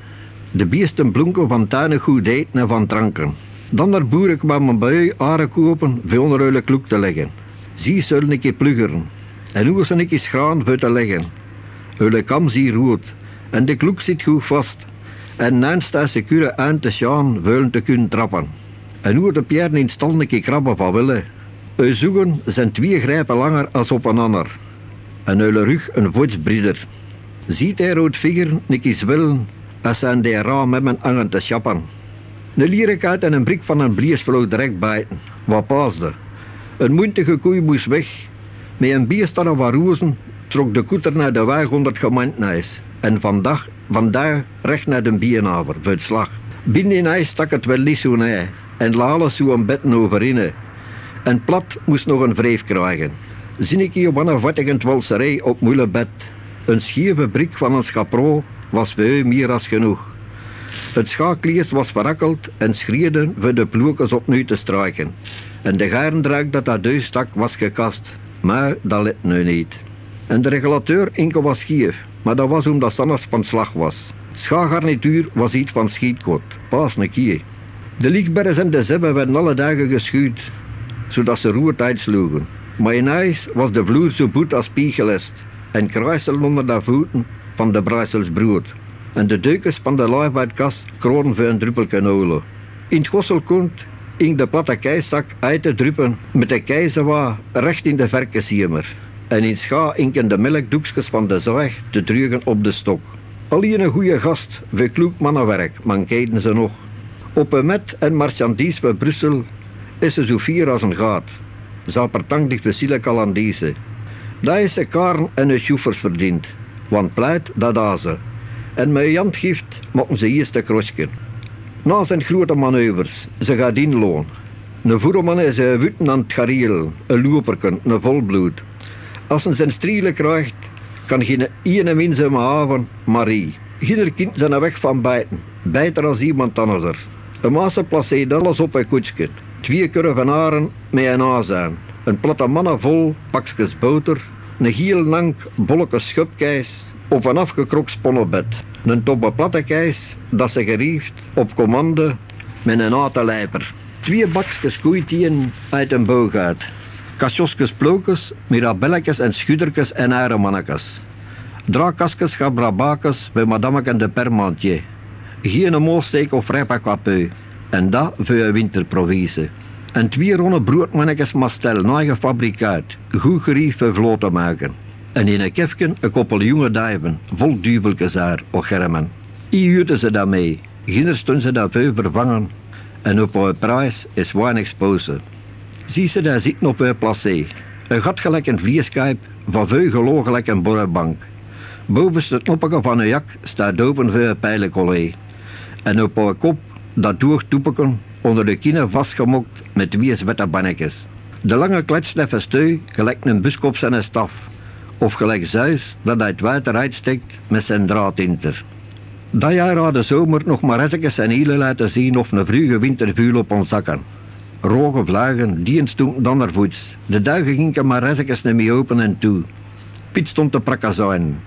De beesten blonken van tuinen goed eten en van dranken. Dan naar boeren kwamen bij u aren kopen voor onruile kloek te leggen. Zie zullen ik je pluggeren. En hoe ze ik schraan voor te leggen. Hulle kam zie rood. En de kloek zit goed vast. En naast staat ze kure aan te sjaan, willen te kunnen trappen. En hoe de pierren in een krabben van willen. Uw zoeken zijn twee grijpen langer als op een ander. En uw rug een voetsbrieder. Ziet hij rood vinger nikkies willen, als zijn die raam hebben hangen te schappen. De lierikaart en een brik van een blies vloog direct bijten. Wat paasde. Een moentige koei moest weg. Met een bierstanne van rozen trok de koeter naar de weg onder het gemandnijs. En vandaag, vandaag recht naar de bienaver, slag. Binnen in ijs stak het wel nee. En lalen zo een bed overin. En plat moest nog een wreef krijgen. Zinnetje op een vattigend walserij op moeilijk bed. Een schieve brik van een schapro was voor u meer als genoeg. Het schaakliers was verrakkeld en schreeuwde voor de ploekers opnieuw te strijken. En de gaarndruik dat dat deus stak was gekast, maar dat let nu niet. En de regulateur inkel was schief, maar dat was omdat Sannes van slag was. Schaargarnituur was iets van schietkot, pas een keer. De lichtbergen en de zebben werden alle dagen geschuurd, zodat ze roertijd sloegen. Maar in huis was de vloer zo boet als spiegelest en kruisel onder de voeten van de Bruiselsbrood. En de deukens van de laaifbadkast kroon voor een druppelke olie. In het gosselkoont ging de platte keizak uit te druppen met de keizewa recht in de verkensiemer. En in scha inken de melkdoekjes van de zaag te drugen op de stok. Alleen een goede gast voor kloek mannenwerk mankeerden ze nog. Op een met en marchandise bij Brussel is ze zo fier als een gaat. Zapertang dicht de Calandese. Daar is ze karn en een schoefers verdiend. Want pleit dat ze. En met Jant gift mochten ze eerst de krosje. Na zijn grote manoeuvres, ze gaat inloon. Een voerman is een wuten aan het gariel, een loperken, een volbloed. Als ze zijn strielen krijgt, kan geen ene mens hem haven, Marie. Geen kind zijn weg van bijten, beter als iemand anders. Een maase placeert alles op een koetsje. Twee kurven met een azijn. Een platte mannen vol pakjes boter. Een heel lang bolleke schupkeis op een afgekrokt sponnenbed. Een toppe platte keis dat ze gerieft op commande met een lijper. Twee bakjes koeitien uit een boogaat. Kasjosjes plokes, mirabelletjes en schuddertjes en arenmannetjes. Draakasjes, gabrabakes bij madame de permantje. Geen moorsteek of rijpak En dat voor je winterprovisie. En twee ronde broodmannetjes mastel, eigen fabrikaat, goed gerief voor vloot te maken. En in een kefken een koppel jonge duiven, vol duveltjes haar, och germen. I ze daarmee, ginder ze veel vervangen. En op een prijs is weinig spozen. Zie ze daar zitten op een placé. Een gat gelijk een vlieskuip, van veel geloof gelijk een borrebank. Bovenste knoppige van een jak staat open voor pijlencollee. En op een kop dat doortoepeken onder de kin vastgemokt met wies witte bannetjes. De lange kletsneffe steu gelijk een buskop zijn staf. Of gelijk Zeus dat uit water uitsteekt met zijn draadinter. Dat jaar had de zomer nog maar eens zijn hielen laten zien of een vroege winter viel op ons zakken. Roge vlagen, dan naar voets. De duigen gingen maar eens niet meer open en toe. Piet stond te prakken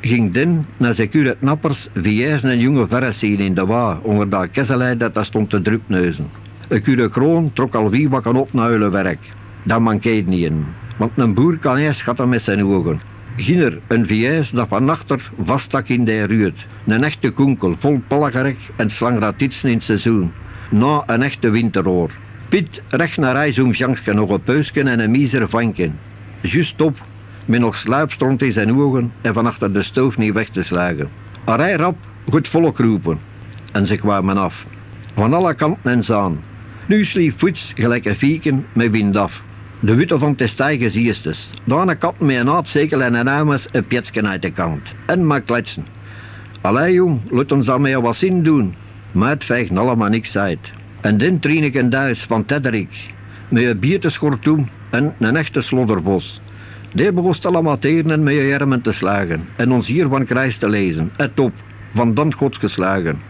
Ging den naar zijn nappers, viers en jonge verres zien in de wa, onder dat kesselij dat daar stond te drupneuzen. Een cure kroon trok al wie wakken op naar werk. Dat mankeert niet in, want een boer kan eerst schatten met zijn ogen. Ginner een vies dat van achter vaststak in de ruut. Een echte konkel, vol palgerek en slangratitsen in het seizoen. Na een echte winteroor. Piet recht naar hij zo'n nog een peusken en een miser vanken. Just op, met nog sluipstront in zijn ogen en van achter de stoof niet weg te slagen. Arij rap, goed volk roepen. En ze kwamen af. Van alle kanten en zaan. Nu sliep voets gelijk een vieken met wind af. De witte van te stijgen ziestes. Daarna kat met een aardzekel en een ames een pjetsken uit de kant. En maar kletsen. Allee jong, laat ons daarmee wat zin doen. Maar het veegt allemaal niks uit. En dan train ik een duis van Tedderik. Met een bierteschortoem en een echte slodderbos. Die begon allemaal en met je armen te slagen. En ons hier van kruis te lezen. Het op, van dan gods geslagen.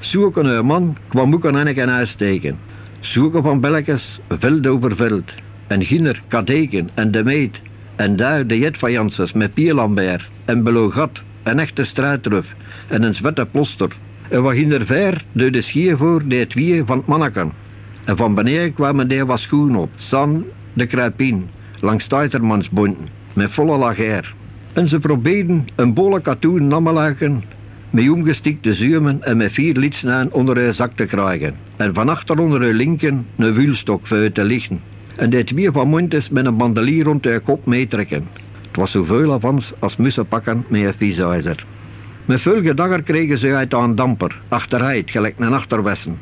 Zoeken een man kwam ook aan en uitsteken. Zoeken van belletjes, veld over veld. En Ginner, Kadeken en de meet. En daar de jet van met Pierlambert en Belogat, een echte struitruf en een zwette ploster. En wat Ginner ver door de schier voor de twee van het manneken. En van beneden kwamen die wat schoen op, San de kruipien, langs Tuitermansbonden, met volle lager. En ze probeerden een bolle katoen namelaken met omgestikte zuimen en met vier lidsnaan onder hun zak te krijgen. En van achter onder hun linken een wielstok voor te liggen en deed weer van mondjes met een bandelier rond de kop meetrekken. Het was zoveel avans als mussen pakken met een viesijzer. Met veel gedagger kregen ze uit aan damper, achteruit, gelijk een achterwessen.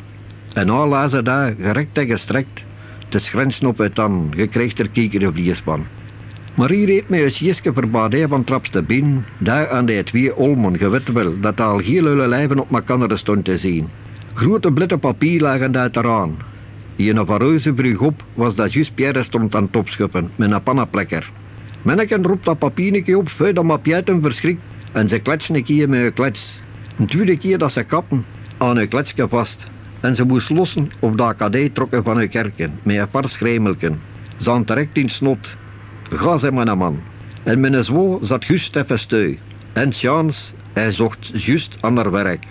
En al lazen daar, gerekt en gestrekt, te schrensen op het dan, gekreeg er kiekere vliespan. Marie reed met een sjeske verbaadij van trapste binnen, daar aan de twee olmen gewet wel, dat al heel lijven op elkaar stond te zien. Grote blitte papier lagen daar eraan, in een vareuze brug op was dat juist Pierre stond aan het opschuppen met een pannaplekker. Menneken roept dat papiertje op, vuil dat maar hem verschrikt en ze kletsen een keer met een klets. Een tweede keer dat ze kappen aan een kletsje vast en ze moest lossen of dat kadee trokken van hun kerken met een paar schremelken. Ze direct in snot. Ga ze mijn man. En mijn zwo zat juist even steu. En Sjans, hij zocht juist aan haar werk.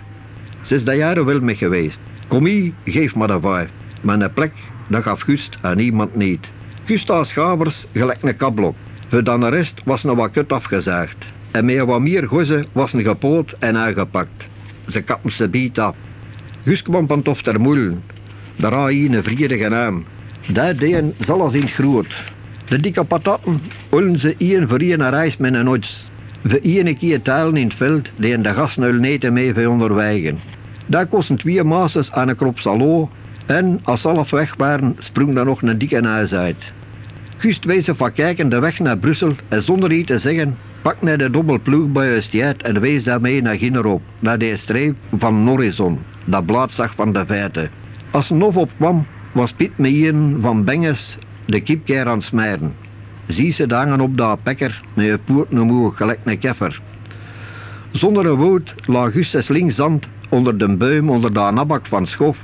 Ze is daar jaren wel mee geweest. Kom hier, geef me dat vijf. Maar een plek, dat gaf Gust aan niemand niet. Gust als schavers gelijk een kablok. Voor dan de rest was nog wat kut afgezaagd. En met wat meer gozen was een gepoot en aangepakt. Ze kappen ze biet af. Gust kwam van tof ter moelen. Daar had hij een vriedige naam. Dat deen zal als in groot. De dikke patatten ollen ze één voor één reis met een ods. Voor één keer talen in het veld die de gasnuil neten mee voor onderwijgen. Daar kosten twee maasters aan een krop salo en als ze half weg waren, sprong er nog een dikke huis uit. Gust wezen van kijken de weg naar Brussel en zonder iets te zeggen, pakte de dobbelploeg bij huis uit en wees daarmee naar Ginnerop, naar de streep van Norison, dat blad zag van de feiten. Als Nov opkwam, was Piet met van Benges de kipkeer aan het smijden. Zie ze dangen op dat pekker met een poort omhoog, gelijk een keffer. Zonder een woord lag Augustus linkszand onder de buim onder de nabak van Schof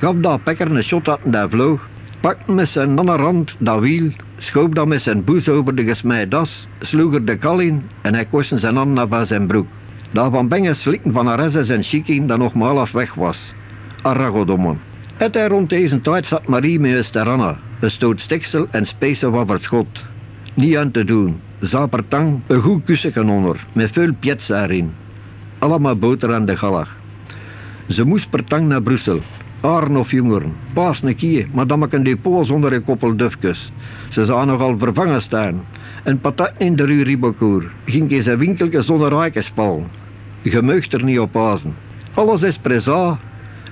gaf dat pekker een shot dat daar vloog, pakte met zijn andere rand dat wiel, schoop dat met zijn boes over de gesmeid das, sloeg er de kal in en hij kostte zijn handen van zijn broek. Dat van Bengen slikten van Aresse zijn chikin dat nog maar weg was. Arragodomon. Het hij rond deze tijd zat Marie met een sterranna, een stoot stiksel en spezen van verschot. Niet aan te doen. Zapertang, een goed kussen onder, met veel pjets erin. Allemaal boter aan de gallag. Ze moest per tang naar Brussel. Aren of jongeren, paas een keer, maar dan een depot zonder een koppel dufkes. Ze zou nogal vervangen staan. En patat in de rue Ribocourt ging in zijn winkeltje zonder rijkenspal. Je meugt er niet op pasen. Alles is presa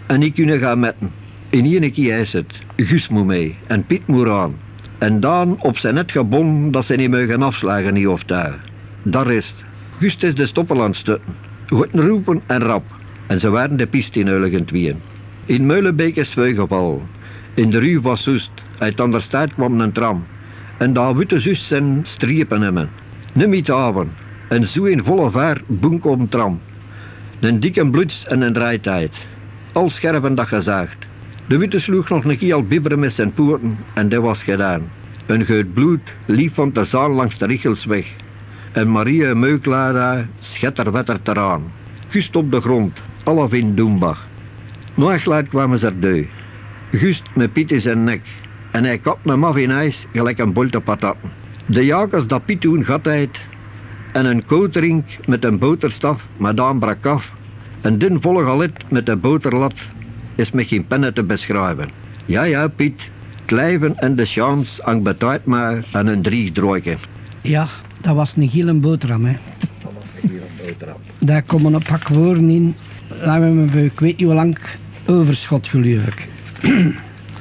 en ik kunnen gaan metten. In één keer is het, Gus moet mee en Piet moet aan. En dan op zijn net gebonden dat ze niet mogen afslagen niet of daar. Daar is het. Gust is de stoppel aan het stutten. Goed roepen en rap. En ze waren de piste in tweeën. In Meulenbeek is geval. In de rue was Soest. Uit Anderstaat kwam een tram. En daar witte zus zijn strepen hebben. Nimmer avond. En zo in volle vaar boenk op een tram. Een dikke bloeds en een draaitijd. Al scherven dat gezaagd. De witte sloeg nog een keer al bibberen met zijn poorten en dat was gedaan. Een geut bloed liep van de zaal langs de Richelsweg. En Maria Meuklaar schetterwetter eraan. Gust op de grond, alle in Doembach. Nog laat kwamen ze er deu. Gust met Piet in zijn nek. En hij kapt hem af in ijs, gelijk een bolte patatten. De jagers dat Piet toen gat uit. En een koterink met een boterstaf, madame brak af. Een dun volle galet met een boterlat is met geen pennen te beschrijven. Ja, ja, Piet. Klijven en de chance hangt betaald maar aan een drie drooiken. Ja, dat was een hele boterham, hè. Daar komen een pak woorden in. Laten we me ik weet niet hoe lang overschot, geloof ik.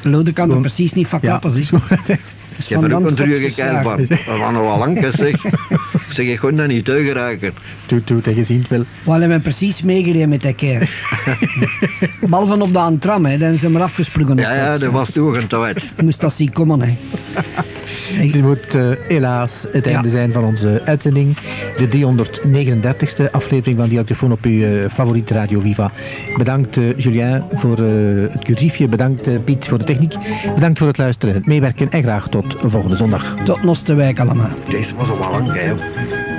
Lode kan er precies niet van klappen, Ja, zeg. Ik heb er ook een druge keil van. Dat was nog wel lang, zeg. Ik zeg, ik kon dat niet teugeraken. Doe, doe, dat je ziet wel. We hebben hem precies meegereden met dat keer. Behalve op de antram, hè. Dan zijn ze maar afgesprongen. op Ja, ja, dat was toen een tijd. Je moest dat zien komen, hè. Dit moet eh, helaas het einde Ja. zijn van onze uitzending. De 339ste aflevering van Diactofoon op uw eh, favoriete Radio Viva. Bedankt eh, Julien voor het cursiefje. Bedankt Piet voor de techniek. Bedankt voor het luisteren, het meewerken en graag tot volgende zondag. Tot Nosterwijk allemaal. Deze was al wel lang, hè. thank you.